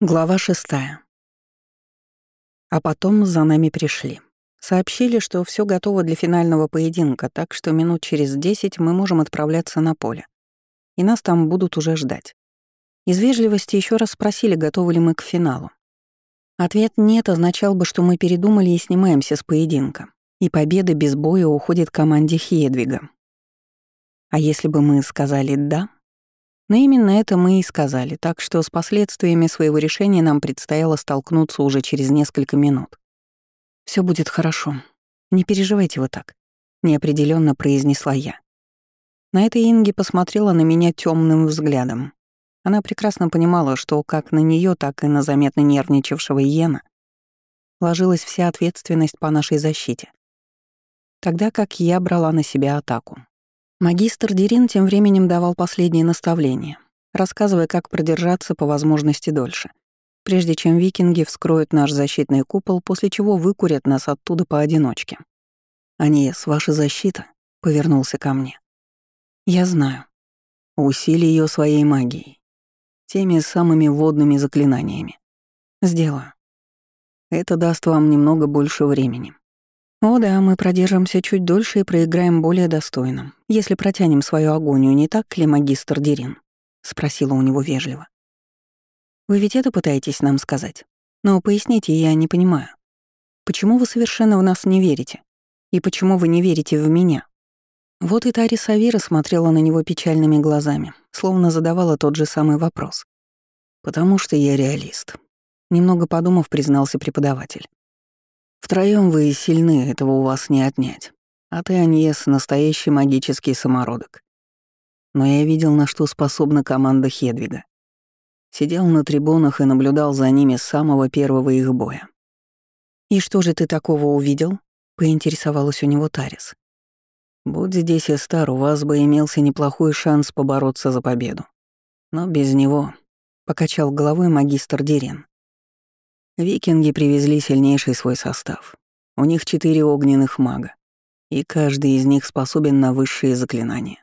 Глава шестая. А потом за нами пришли. Сообщили, что все готово для финального поединка, так что минут через десять мы можем отправляться на поле. И нас там будут уже ждать. Из вежливости еще раз спросили, готовы ли мы к финалу. Ответ «нет» означал бы, что мы передумали и снимаемся с поединка, и победа без боя уходит команде Хедвига. А если бы мы сказали «да», но именно это мы и сказали, так что с последствиями своего решения нам предстояло столкнуться уже через несколько минут. Все будет хорошо. Не переживайте вы так», — неопределенно произнесла я. На это Инги посмотрела на меня темным взглядом. Она прекрасно понимала, что как на нее, так и на заметно нервничавшего Йена ложилась вся ответственность по нашей защите. Тогда как я брала на себя атаку. Магистр Дерин тем временем давал последние наставления, рассказывая, как продержаться по возможности дольше, прежде чем викинги вскроют наш защитный купол, после чего выкурят нас оттуда поодиночке. «Аниес, ваша защита?» — повернулся ко мне. «Я знаю. Усили ее своей магией. Теми самыми водными заклинаниями. Сделаю. Это даст вам немного больше времени. О да, мы продержимся чуть дольше и проиграем более достойно, если протянем свою агонию, не так ли, магистр Дерин? Спросила у него вежливо. Вы ведь это пытаетесь нам сказать? Но поясните, я не понимаю. Почему вы совершенно в нас не верите? И почему вы не верите в меня? Вот и Тари Савира смотрела на него печальными глазами, словно задавала тот же самый вопрос. «Потому что я реалист», — немного подумав, признался преподаватель. Втроем вы сильны, этого у вас не отнять. А ты, Аньес, настоящий магический самородок. Но я видел, на что способна команда Хедвига. Сидел на трибунах и наблюдал за ними с самого первого их боя. «И что же ты такого увидел?» — поинтересовалась у него Тарис. «Будь здесь Эстар, у вас бы имелся неплохой шанс побороться за победу. Но без него...» — покачал головой магистр Дерин. Викинги привезли сильнейший свой состав. У них четыре огненных мага, и каждый из них способен на высшие заклинания.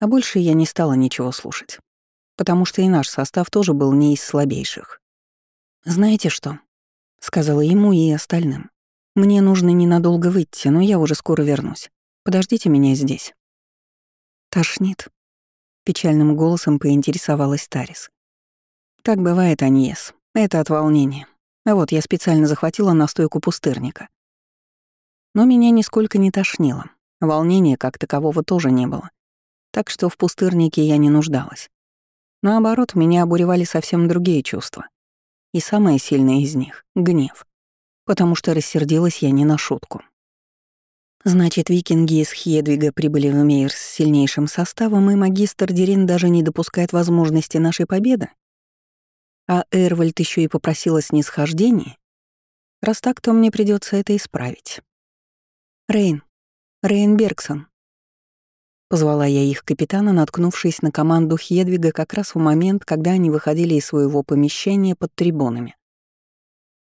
А больше я не стала ничего слушать, потому что и наш состав тоже был не из слабейших. «Знаете что?» — сказала ему и остальным. «Мне нужно ненадолго выйти, но я уже скоро вернусь. Подождите меня здесь». «Тошнит», — печальным голосом поинтересовалась Тарис. «Так бывает, Аньес. Это от волнения. А вот я специально захватила настойку пустырника. Но меня нисколько не тошнило. Волнения как такового тоже не было. Так что в пустырнике я не нуждалась. Наоборот, меня обуревали совсем другие чувства. И самое сильное из них — гнев. Потому что рассердилась я не на шутку. Значит, викинги из Хедвига прибыли в Мейер с сильнейшим составом, и магистр Дерин даже не допускает возможности нашей победы? А Эрвальд еще и попросила снисхождения, раз так, то мне придется это исправить. «Рейн, Рейн Бергсон», Позвала я их капитана, наткнувшись на команду Хедвига как раз в момент, когда они выходили из своего помещения под трибунами.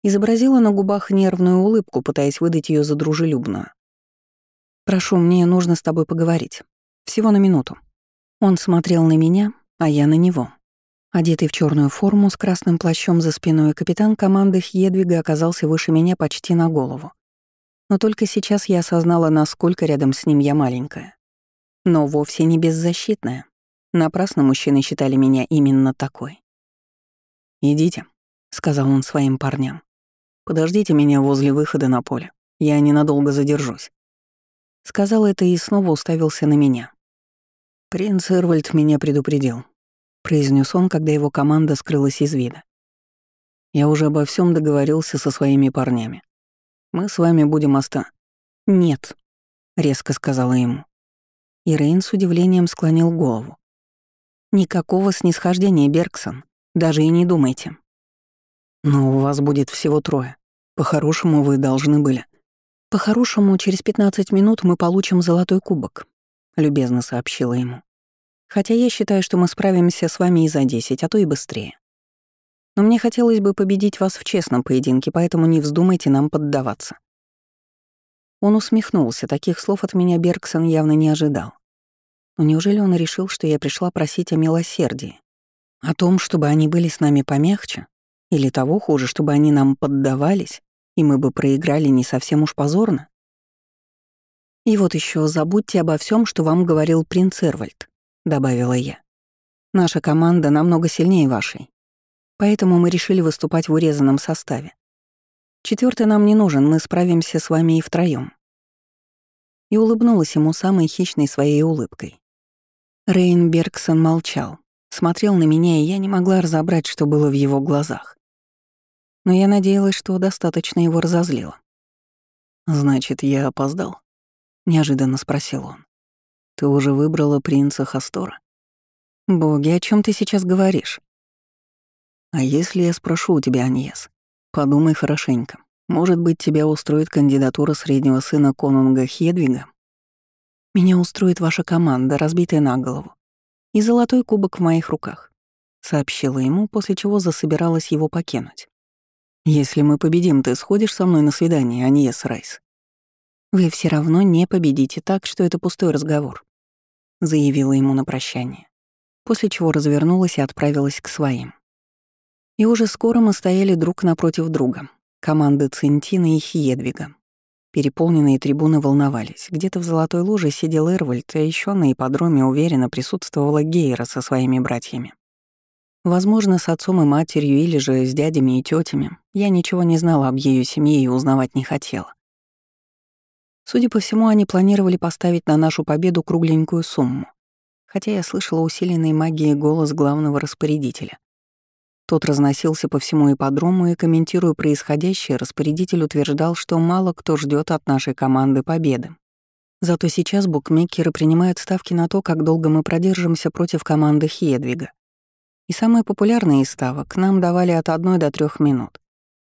Изобразила на губах нервную улыбку, пытаясь выдать ее за дружелюбную. «Прошу, мне нужно с тобой поговорить. Всего на минуту». Он смотрел на меня, а я на него. Одетый в черную форму с красным плащом за спиной, капитан команды Хедвига оказался выше меня почти на голову. Но только сейчас я осознала, насколько рядом с ним я маленькая. Но вовсе не беззащитная. Напрасно мужчины считали меня именно такой. «Идите», — сказал он своим парням. «Подождите меня возле выхода на поле. Я ненадолго задержусь». Сказал это и снова уставился на меня. Принц Эрвальд меня предупредил. — произнес он, когда его команда скрылась из вида. «Я уже обо всем договорился со своими парнями. Мы с вами будем оста...» «Нет», — резко сказала ему. И Рейн с удивлением склонил голову. «Никакого снисхождения, Бергсон. Даже и не думайте». «Но у вас будет всего трое. По-хорошему вы должны были». «По-хорошему, через 15 минут мы получим золотой кубок», — любезно сообщила ему. Хотя я считаю, что мы справимся с вами и за 10, а то и быстрее. Но мне хотелось бы победить вас в честном поединке, поэтому не вздумайте нам поддаваться». Он усмехнулся, таких слов от меня Бергсон явно не ожидал. Но неужели он решил, что я пришла просить о милосердии? О том, чтобы они были с нами помягче, или того хуже, чтобы они нам поддавались, и мы бы проиграли не совсем уж позорно? И вот еще забудьте обо всем, что вам говорил принц Эрвальд, добавила я. Наша команда намного сильнее вашей. Поэтому мы решили выступать в урезанном составе. Четвертый нам не нужен, мы справимся с вами и втроем. И улыбнулась ему самой хищной своей улыбкой. Рейн Бергсон молчал, смотрел на меня, и я не могла разобрать, что было в его глазах. Но я надеялась, что достаточно его разозлило. «Значит, я опоздал?» — неожиданно спросил он. «Ты уже выбрала принца Хастора?» «Боги, о чем ты сейчас говоришь?» «А если я спрошу у тебя, Аньес? Подумай хорошенько. Может быть, тебя устроит кандидатура среднего сына конунга Хедвига? Меня устроит ваша команда, разбитая на голову. И золотой кубок в моих руках», — сообщила ему, после чего засобиралась его покинуть. «Если мы победим, ты сходишь со мной на свидание, Аньес Райс?» «Вы все равно не победите, так что это пустой разговор», — заявила ему на прощание, после чего развернулась и отправилась к своим. И уже скоро мы стояли друг напротив друга, команды Центина и Хиедвига. Переполненные трибуны волновались. Где-то в Золотой Луже сидел Эрвальд, а еще на ипподроме уверенно присутствовала Гейра со своими братьями. Возможно, с отцом и матерью, или же с дядями и тетями. Я ничего не знала об ее семье и узнавать не хотела. Судя по всему, они планировали поставить на нашу победу кругленькую сумму, хотя я слышала усиленный магией голос главного распорядителя. Тот разносился по всему ипподрому и, комментируя происходящее, распорядитель утверждал, что мало кто ждет от нашей команды победы. Зато сейчас букмекеры принимают ставки на то, как долго мы продержимся против команды Хедвига. И самые популярные из ставок нам давали от одной до трех минут,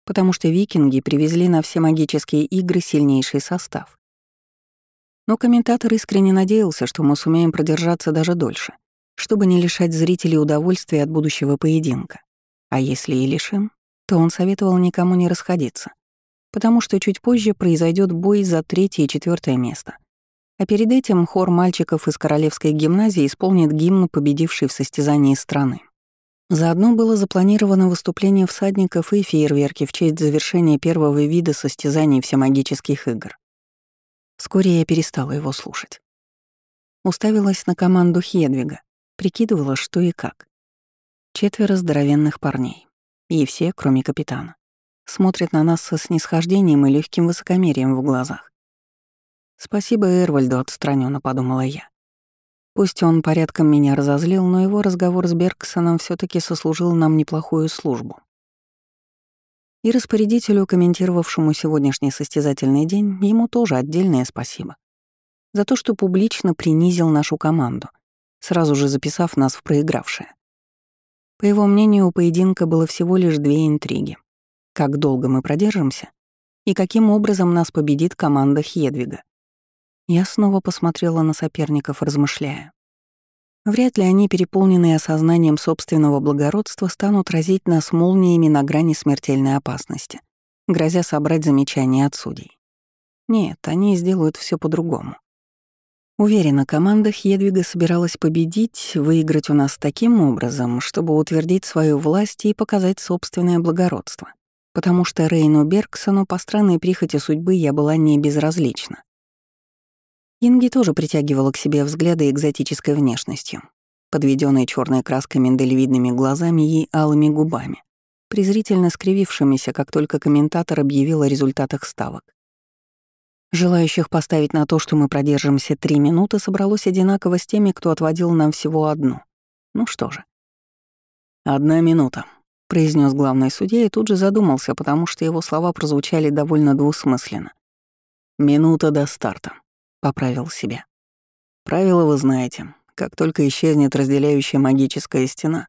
потому что викинги привезли на все магические игры сильнейший состав. Но комментатор искренне надеялся, что мы сумеем продержаться даже дольше, чтобы не лишать зрителей удовольствия от будущего поединка. А если и лишим, то он советовал никому не расходиться, потому что чуть позже произойдет бой за третье и четвертое место. А перед этим хор мальчиков из Королевской гимназии исполнит гимн, победивший в состязании страны. Заодно было запланировано выступление всадников и фейерверки в честь завершения первого вида состязаний всемагических игр. Вскоре я перестала его слушать. Уставилась на команду Хедвига, прикидывала, что и как. Четверо здоровенных парней. И все, кроме капитана, смотрят на нас со снисхождением и легким высокомерием в глазах. «Спасибо Эрвальду», — отстраненно подумала я. Пусть он порядком меня разозлил, но его разговор с Бергсоном все таки сослужил нам неплохую службу. И распорядителю, комментировавшему сегодняшний состязательный день, ему тоже отдельное спасибо. За то, что публично принизил нашу команду, сразу же записав нас в проигравшее. По его мнению, у поединка было всего лишь две интриги. Как долго мы продержимся и каким образом нас победит команда Хедвига. Я снова посмотрела на соперников, размышляя. Вряд ли они, переполненные осознанием собственного благородства, станут разить нас молниями на грани смертельной опасности, грозя собрать замечания от судей. Нет, они сделают все по-другому. Уверена, команда Хедвига собиралась победить, выиграть у нас таким образом, чтобы утвердить свою власть и показать собственное благородство. Потому что Рейну Бергсону по странной прихоти судьбы я была не безразлична. Инги тоже притягивала к себе взгляды экзотической внешностью, подведенной черной краской миндалевидными глазами и алыми губами, презрительно скривившимися, как только комментатор объявил о результатах ставок. Желающих поставить на то, что мы продержимся три минуты, собралось одинаково с теми, кто отводил нам всего одну. Ну что же. «Одна минута», — произнес главный судья и тут же задумался, потому что его слова прозвучали довольно двусмысленно. «Минута до старта» поправил себя. Правила вы знаете. Как только исчезнет разделяющая магическая стена,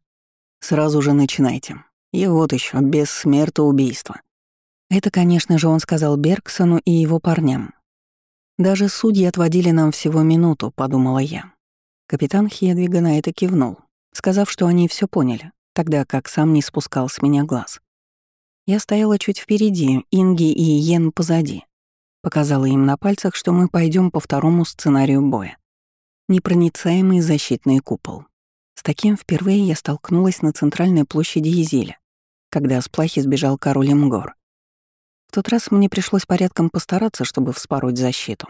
сразу же начинайте. И вот еще без смертоубийства. Это, конечно же, он сказал Бергсону и его парням. Даже судьи отводили нам всего минуту, подумала я. Капитан Хедвига на это кивнул, сказав, что они все поняли, тогда как сам не спускал с меня глаз. Я стояла чуть впереди, Инги и Йен позади. Показала им на пальцах, что мы пойдем по второму сценарию боя. Непроницаемый защитный купол. С таким впервые я столкнулась на центральной площади Изиля, когда с плахи сбежал король Имгор. В тот раз мне пришлось порядком постараться, чтобы вспороть защиту.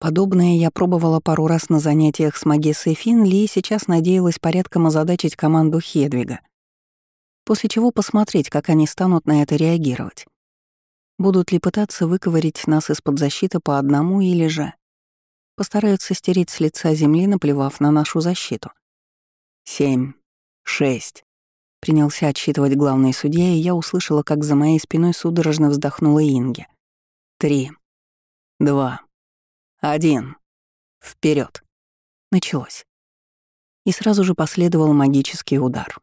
Подобное я пробовала пару раз на занятиях с магессой Финли и сейчас надеялась порядком озадачить команду Хедвига. После чего посмотреть, как они станут на это реагировать. Будут ли пытаться выковырить нас из-под защиты по одному или же постараются стереть с лица земли, наплевав на нашу защиту. Семь, шесть. Принялся отсчитывать главный судья, и я услышала, как за моей спиной судорожно вздохнула Инги. Три, два, один. Вперед. Началось. И сразу же последовал магический удар.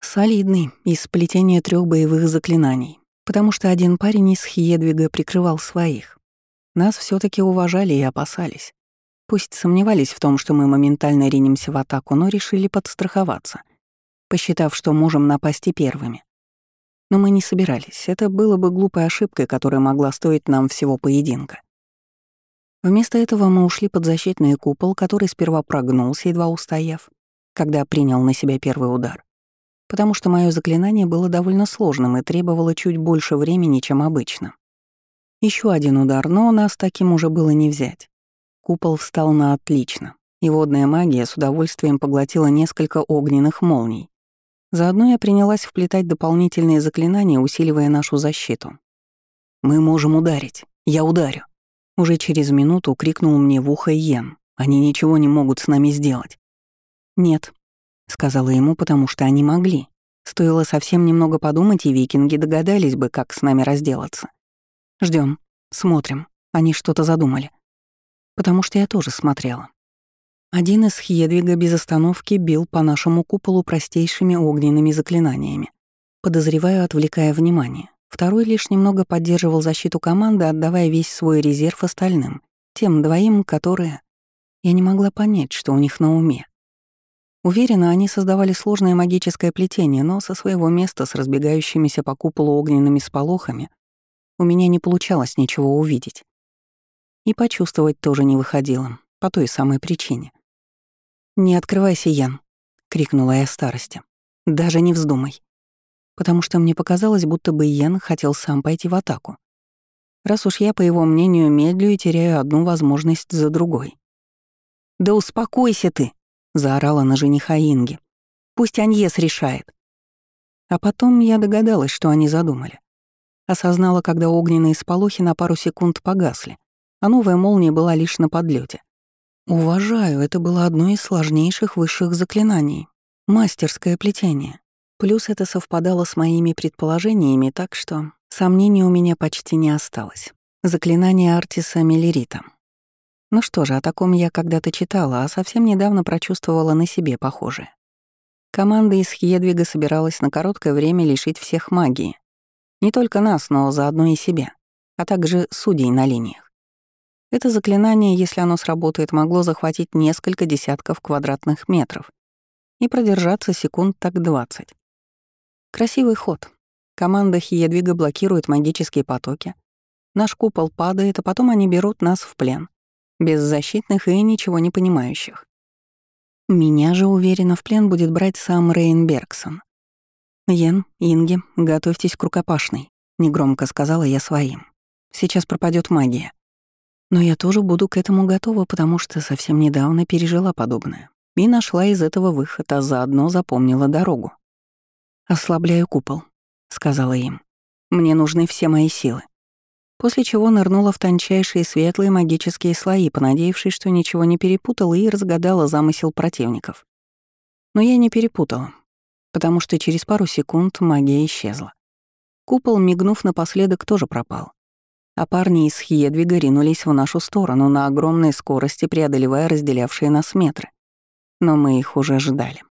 Солидный, из сплетения трех боевых заклинаний, потому что один парень из Хьедвига прикрывал своих. Нас все таки уважали и опасались. Пусть сомневались в том, что мы моментально ринемся в атаку, но решили подстраховаться, посчитав, что можем напасть и первыми. Но мы не собирались. Это было бы глупой ошибкой, которая могла стоить нам всего поединка. Вместо этого мы ушли под защитный купол, который сперва прогнулся, едва устояв, когда принял на себя первый удар. Потому что мое заклинание было довольно сложным и требовало чуть больше времени, чем обычно. Еще один удар, но нас таким уже было не взять. Купол встал на отлично, и водная магия с удовольствием поглотила несколько огненных молний. Заодно я принялась вплетать дополнительные заклинания, усиливая нашу защиту. «Мы можем ударить. Я ударю», уже через минуту крикнул мне в ухо Йен. «Они ничего не могут с нами сделать». «Нет», — сказала ему, потому что они могли. Стоило совсем немного подумать, и викинги догадались бы, как с нами разделаться. Ждем, смотрим. Они что-то задумали. Потому что я тоже смотрела. Один из Хедвига без остановки бил по нашему куполу простейшими огненными заклинаниями, подозреваю, отвлекая внимание. Второй лишь немного поддерживал защиту команды, отдавая весь свой резерв остальным, тем двоим, которые... Я не могла понять, что у них на уме. Уверена, они создавали сложное магическое плетение, но со своего места с разбегающимися по куполу огненными сполохами у меня не получалось ничего увидеть. И почувствовать тоже не выходило, по той самой причине. «Не открывайся, Ян», — крикнула я старости. «Даже не вздумай» потому что мне показалось, будто бы Йен хотел сам пойти в атаку. Раз уж я, по его мнению, медлю и теряю одну возможность за другой. «Да успокойся ты!» — заорала на жениха Инги. «Пусть Аньес решает». А потом я догадалась, что они задумали. Осознала, когда огненные сполохи на пару секунд погасли, а новая молния была лишь на подлете. Уважаю, это было одно из сложнейших высших заклинаний. Мастерское плетение. Плюс это совпадало с моими предположениями, так что сомнений у меня почти не осталось. Заклинание Артиса Миллерита. Ну что же, о таком я когда-то читала, а совсем недавно прочувствовала на себе похожее. Команда из Хедвига собиралась на короткое время лишить всех магии. Не только нас, но заодно и себя, а также судей на линиях. Это заклинание, если оно сработает, могло захватить несколько десятков квадратных метров и продержаться секунд так двадцать. Красивый ход. Команда Хиедвига блокирует магические потоки. Наш купол падает, а потом они берут нас в плен. Беззащитных и ничего не понимающих. Меня же, уверенно, в плен будет брать сам Рейн Бергсон. «Йен, Инги, готовьтесь к рукопашной», — негромко сказала я своим. «Сейчас пропадет магия. Но я тоже буду к этому готова, потому что совсем недавно пережила подобное. И нашла из этого выход, а заодно запомнила дорогу. «Ослабляю купол», — сказала им. «Мне нужны все мои силы». После чего нырнула в тончайшие светлые магические слои, понадеявшись, что ничего не перепутала и разгадала замысел противников. Но я не перепутала, потому что через пару секунд магия исчезла. Купол, мигнув напоследок, тоже пропал. А парни из Хьедвига ринулись в нашу сторону на огромной скорости, преодолевая разделявшие нас метры. Но мы их уже ждали.